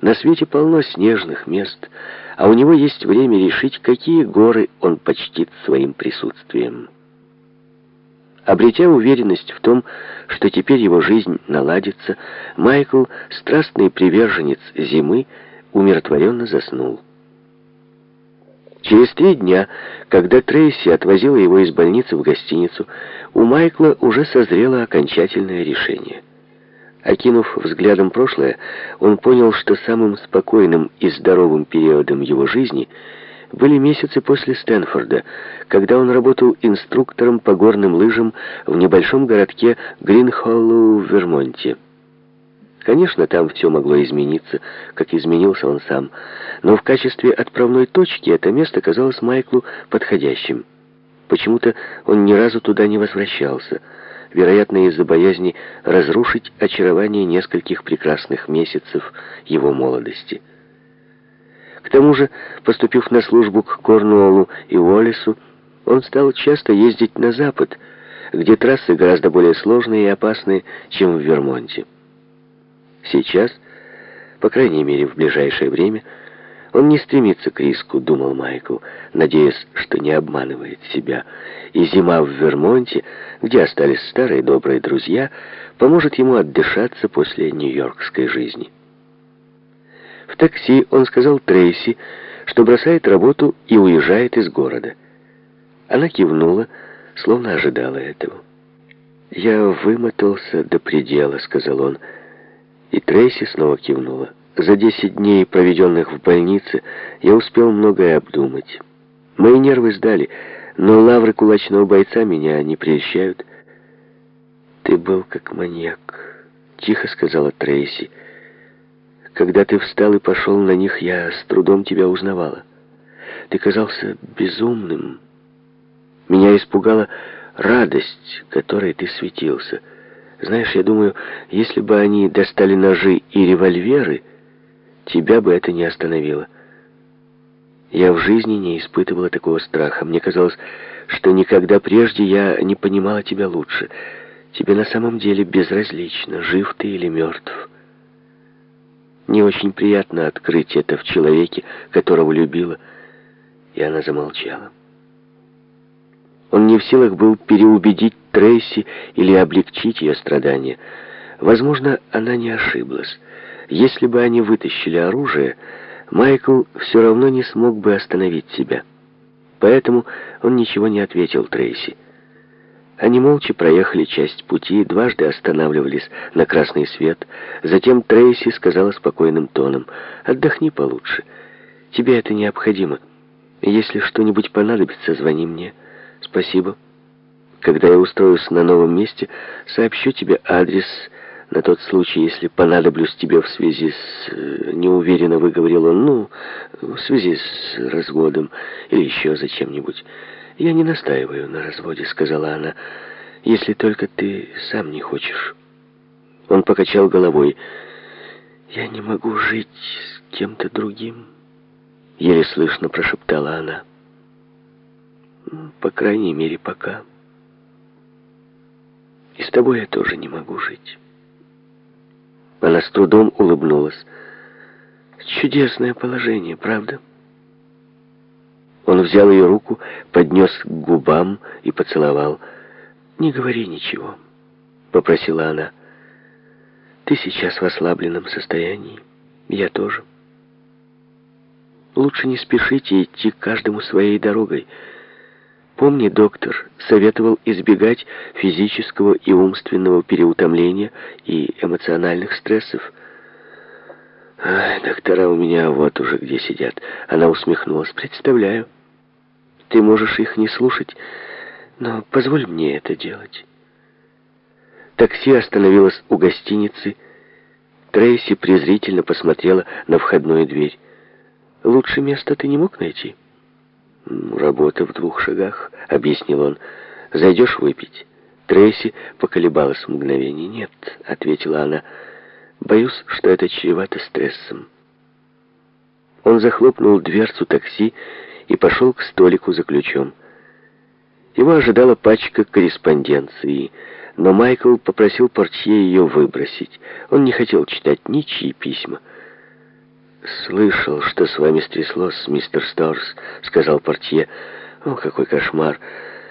На свете полно снежных мест, а у него есть время решить, какие горы он почтит своим присутствием. Обретя уверенность в том, что теперь его жизнь наладится, Майкл, страстный приверженец зимы, умиротворенно заснул. Через три дня, когда Трейси отвозила его из больницы в гостиницу, у Майкла уже созрело окончательное решение. Окинув взглядом прошлое, он понял, что самым спокойным и здоровым периодом его жизни были месяцы после Стэнфорда, когда он работал инструктором по горным лыжам в небольшом городке Гринхоллоу в Вермонте. Конечно, там все могло измениться, как изменился он сам, но в качестве отправной точки это место казалось Майклу подходящим. Почему-то он ни разу туда не возвращался, вероятно, из-за боязни разрушить очарование нескольких прекрасных месяцев его молодости. К тому же, поступив на службу к Корнуоллу и Уоллесу, он стал часто ездить на запад, где трассы гораздо более сложные и опасные, чем в Вермонте. Сейчас, по крайней мере в ближайшее время, он не стремится к риску, думал Майкл, надеясь, что не обманывает себя. И зима в Вермонте, где остались старые добрые друзья, поможет ему отдышаться после нью-йоркской жизни. В такси он сказал Трейси, что бросает работу и уезжает из города. Она кивнула, словно ожидала этого. «Я вымотался до предела», — сказал он, — и Трейси снова кивнула. За десять дней, проведенных в больнице, я успел многое обдумать. Мои нервы сдали, но лавры кулачного бойца меня не прельщают. «Ты был как маньяк», — тихо сказала Трейси. «Когда ты встал и пошел на них, я с трудом тебя узнавала. Ты казался безумным. Меня испугала радость, которой ты светился». Знаешь, я думаю, если бы они достали ножи и револьверы, тебя бы это не остановило. Я в жизни не испытывала такого страха. Мне казалось, что никогда прежде я не понимала тебя лучше. Тебе на самом деле безразлично, жив ты или мертв. Не очень приятно открыть это в человеке, которого любила. И она замолчала. Он не в силах был переубедить Трейси или облегчить ее страдания. Возможно, она не ошиблась. Если бы они вытащили оружие, Майкл все равно не смог бы остановить себя. Поэтому он ничего не ответил Трейси. Они молча проехали часть пути, дважды останавливались на красный свет. Затем Трейси сказала спокойным тоном, «Отдохни получше. Тебе это необходимо. Если что-нибудь понадобится, звони мне». «Спасибо. Когда я устроюсь на новом месте, сообщу тебе адрес на тот случай, если понадоблюсь тебе в связи с... Э, неуверенно выговорил он, ну, в связи с разводом или еще зачем-нибудь. Я не настаиваю на разводе, сказала она, если только ты сам не хочешь. Он покачал головой. Я не могу жить с кем-то другим, еле слышно прошептала она. По крайней мере, пока. И с тобой я тоже не могу жить. Она с трудом улыбнулась. Чудесное положение, правда? Он взял ее руку, поднес к губам и поцеловал. «Не говори ничего», — попросила она. «Ты сейчас в ослабленном состоянии. Я тоже. Лучше не спешите идти каждому своей дорогой». Помни, доктор советовал избегать физического и умственного переутомления и эмоциональных стрессов. Ай, доктора у меня вот уже где сидят. Она усмехнулась. Представляю. Ты можешь их не слушать, но позволь мне это делать. Такси остановилось у гостиницы. Трейси презрительно посмотрела на входную дверь. «Лучше места ты не мог найти?» «Работа в двух шагах», — объяснил он. «Зайдешь выпить?» Трейси поколебалась мгновение. «Нет», — ответила она. «Боюсь, что это чревато стрессом». Он захлопнул дверцу такси и пошел к столику за ключом. Его ожидала пачка корреспонденции, но Майкл попросил портье ее выбросить. Он не хотел читать ничьи письма. «Слышал, что с вами стряслось, мистер Сторс», — сказал портье. «О, какой кошмар!